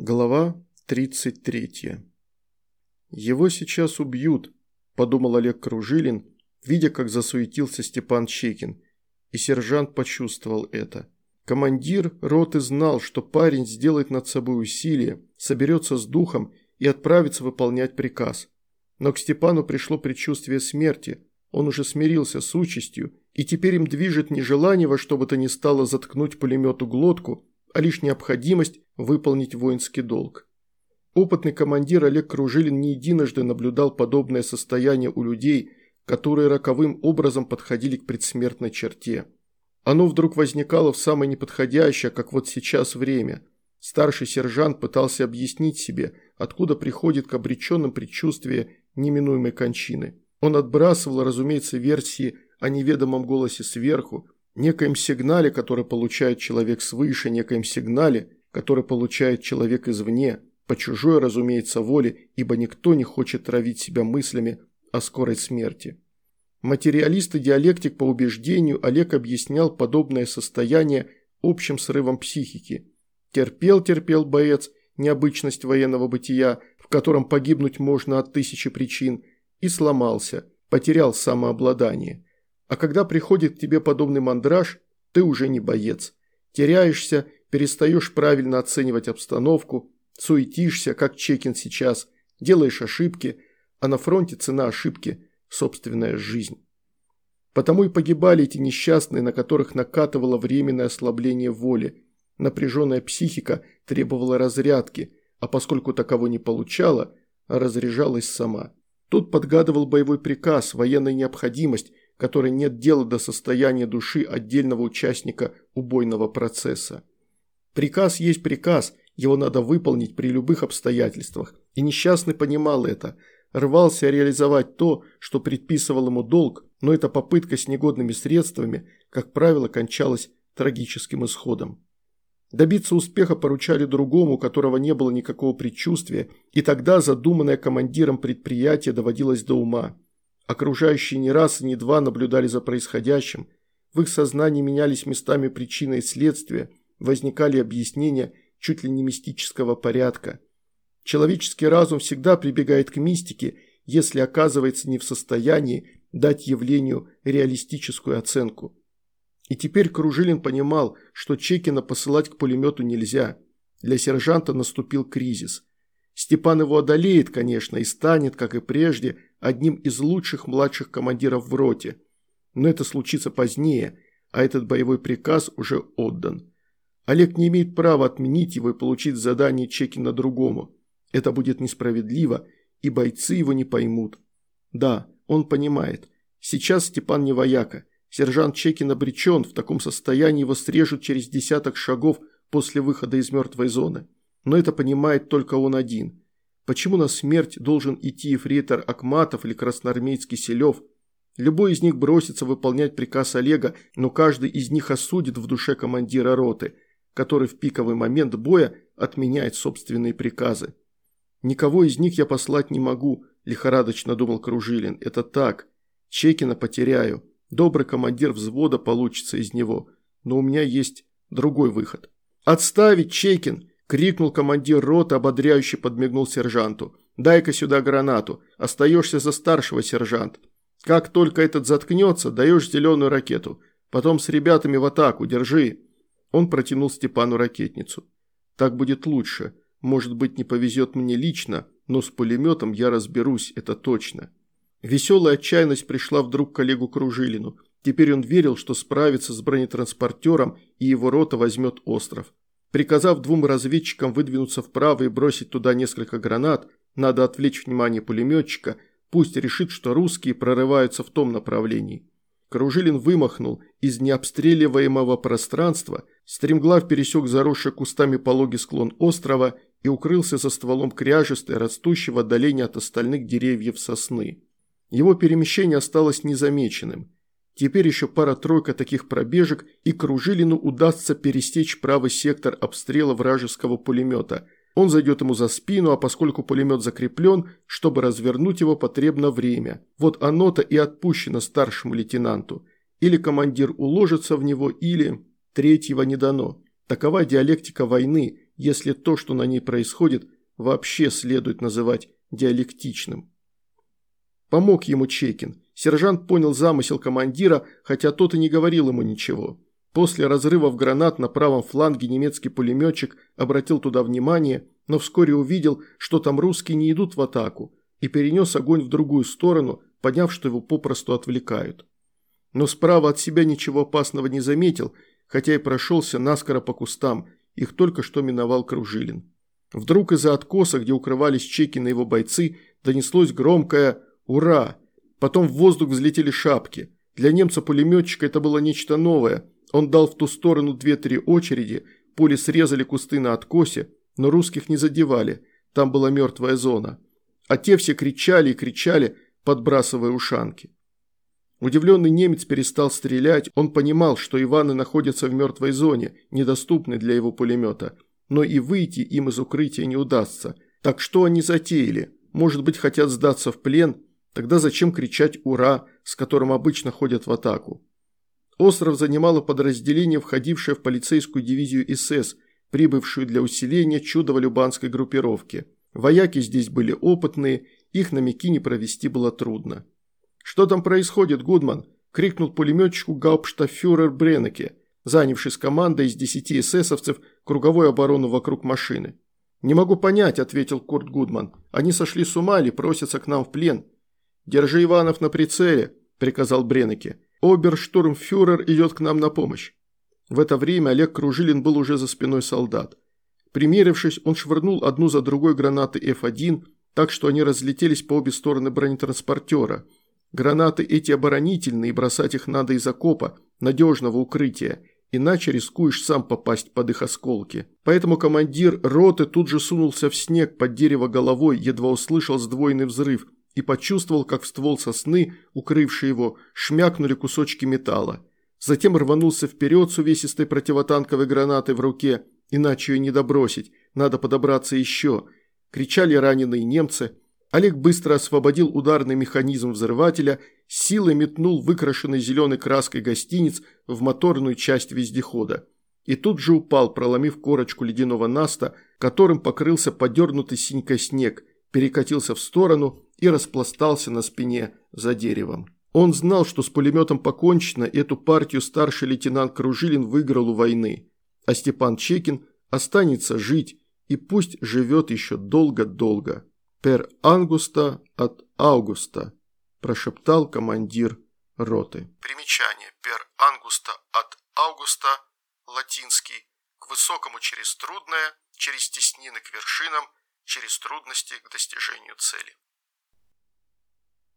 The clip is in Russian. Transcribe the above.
Глава 33. «Его сейчас убьют», – подумал Олег Кружилин, видя, как засуетился Степан Чекин. И сержант почувствовал это. Командир роты знал, что парень сделает над собой усилие, соберется с духом и отправится выполнять приказ. Но к Степану пришло предчувствие смерти. Он уже смирился с участью, и теперь им движет не желание во что бы то ни стало заткнуть пулемету глотку, а лишь необходимость выполнить воинский долг. Опытный командир Олег Кружилин не единожды наблюдал подобное состояние у людей, которые роковым образом подходили к предсмертной черте. Оно вдруг возникало в самое неподходящее, как вот сейчас, время. Старший сержант пытался объяснить себе, откуда приходит к обреченным предчувствие неминуемой кончины. Он отбрасывал, разумеется, версии о неведомом голосе сверху, некоем сигнале, который получает человек свыше, некоем сигнале, который получает человек извне, по чужой, разумеется, воле, ибо никто не хочет травить себя мыслями о скорой смерти. Материалист и диалектик по убеждению Олег объяснял подобное состояние общим срывом психики. Терпел-терпел боец необычность военного бытия, в котором погибнуть можно от тысячи причин, и сломался, потерял самообладание. А когда приходит к тебе подобный мандраж, ты уже не боец. Теряешься, перестаешь правильно оценивать обстановку, суетишься, как Чекин сейчас, делаешь ошибки, а на фронте цена ошибки – собственная жизнь. Потому и погибали эти несчастные, на которых накатывало временное ослабление воли. Напряженная психика требовала разрядки, а поскольку таково не получала, разряжалась сама. Тут подгадывал боевой приказ, военная необходимость, которой нет дела до состояния души отдельного участника убойного процесса. Приказ есть приказ, его надо выполнить при любых обстоятельствах, и несчастный понимал это, рвался реализовать то, что предписывал ему долг, но эта попытка с негодными средствами, как правило, кончалась трагическим исходом. Добиться успеха поручали другому, у которого не было никакого предчувствия, и тогда задуманное командиром предприятие доводилось до ума. Окружающие не раз и не два наблюдали за происходящим, в их сознании менялись местами причины и следствия, возникали объяснения чуть ли не мистического порядка. Человеческий разум всегда прибегает к мистике, если оказывается не в состоянии дать явлению реалистическую оценку. И теперь Кружилин понимал, что Чекина посылать к пулемету нельзя. Для сержанта наступил кризис. Степан его одолеет, конечно, и станет, как и прежде, одним из лучших младших командиров в роте. Но это случится позднее, а этот боевой приказ уже отдан. Олег не имеет права отменить его и получить задание Чекина другому. Это будет несправедливо, и бойцы его не поймут. Да, он понимает. Сейчас Степан не вояка. Сержант Чекин обречен, в таком состоянии его срежут через десяток шагов после выхода из мертвой зоны. Но это понимает только он один. Почему на смерть должен идти ефрейтор Акматов или красноармейский Селев? Любой из них бросится выполнять приказ Олега, но каждый из них осудит в душе командира роты, который в пиковый момент боя отменяет собственные приказы. «Никого из них я послать не могу», – лихорадочно думал Кружилин. «Это так. Чекина потеряю. Добрый командир взвода получится из него. Но у меня есть другой выход». «Отставить, Чекин!» Крикнул командир роты, ободряюще подмигнул сержанту. «Дай-ка сюда гранату. Остаешься за старшего, сержант. Как только этот заткнется, даешь зеленую ракету. Потом с ребятами в атаку, держи». Он протянул Степану ракетницу. «Так будет лучше. Может быть, не повезет мне лично, но с пулеметом я разберусь, это точно». Веселая отчаянность пришла вдруг коллегу Кружилину. Теперь он верил, что справится с бронетранспортером и его рота возьмет остров. Приказав двум разведчикам выдвинуться вправо и бросить туда несколько гранат, надо отвлечь внимание пулеметчика, пусть решит, что русские прорываются в том направлении. Кружилин вымахнул из необстреливаемого пространства, стремглав пересек заросший кустами пологий склон острова и укрылся за стволом кряжестой, растущего отдаления от остальных деревьев сосны. Его перемещение осталось незамеченным – Теперь еще пара-тройка таких пробежек, и Кружилину удастся пересечь правый сектор обстрела вражеского пулемета. Он зайдет ему за спину, а поскольку пулемет закреплен, чтобы развернуть его потребно время. Вот оно-то и отпущено старшему лейтенанту. Или командир уложится в него, или... Третьего не дано. Такова диалектика войны, если то, что на ней происходит, вообще следует называть диалектичным. Помог ему Чекин. Сержант понял замысел командира, хотя тот и не говорил ему ничего. После разрывов гранат на правом фланге немецкий пулеметчик обратил туда внимание, но вскоре увидел, что там русские не идут в атаку, и перенес огонь в другую сторону, поняв, что его попросту отвлекают. Но справа от себя ничего опасного не заметил, хотя и прошелся наскоро по кустам, их только что миновал Кружилин. Вдруг из-за откоса, где укрывались чеки на его бойцы, донеслось громкое «Ура!». Потом в воздух взлетели шапки. Для немца-пулеметчика это было нечто новое. Он дал в ту сторону две-три очереди, пули срезали кусты на откосе, но русских не задевали, там была мертвая зона. А те все кричали и кричали, подбрасывая ушанки. Удивленный немец перестал стрелять, он понимал, что Иваны находятся в мертвой зоне, недоступной для его пулемета, но и выйти им из укрытия не удастся. Так что они затеяли? Может быть, хотят сдаться в плен? Тогда зачем кричать «Ура!», с которым обычно ходят в атаку? Остров занимало подразделение, входившее в полицейскую дивизию СС, прибывшую для усиления чудово-любанской группировки. Вояки здесь были опытные, их на Микине провести было трудно. «Что там происходит, Гудман?» – крикнул пулеметчику гауптштаффюрер Бренеке, занявший с командой из десяти эсэсовцев круговую оборону вокруг машины. «Не могу понять», – ответил Курт Гудман. «Они сошли с ума или просятся к нам в плен?» «Держи Иванов на прицеле», – приказал Бренеке. «Оберштурмфюрер идет к нам на помощь». В это время Олег Кружилин был уже за спиной солдат. Примерившись, он швырнул одну за другой гранаты F1, так что они разлетелись по обе стороны бронетранспортера – Гранаты эти оборонительные, бросать их надо из окопа, надежного укрытия, иначе рискуешь сам попасть под их осколки. Поэтому командир роты тут же сунулся в снег под дерево головой, едва услышал сдвоенный взрыв и почувствовал, как в ствол сосны, укрывший его, шмякнули кусочки металла. Затем рванулся вперед с увесистой противотанковой гранатой в руке, иначе ее не добросить, надо подобраться еще. Кричали раненые немцы – Олег быстро освободил ударный механизм взрывателя, силой метнул выкрашенный зеленой краской гостиниц в моторную часть вездехода. И тут же упал, проломив корочку ледяного наста, которым покрылся подернутый синькой снег, перекатился в сторону и распластался на спине за деревом. Он знал, что с пулеметом покончено, и эту партию старший лейтенант Кружилин выиграл у войны. А Степан Чекин останется жить, и пусть живет еще долго-долго. «Пер Ангуста от Аугуста», – прошептал командир роты. Примечание. «Пер Ангуста от Аугуста» – латинский. К высокому через трудное, через теснины к вершинам, через трудности к достижению цели.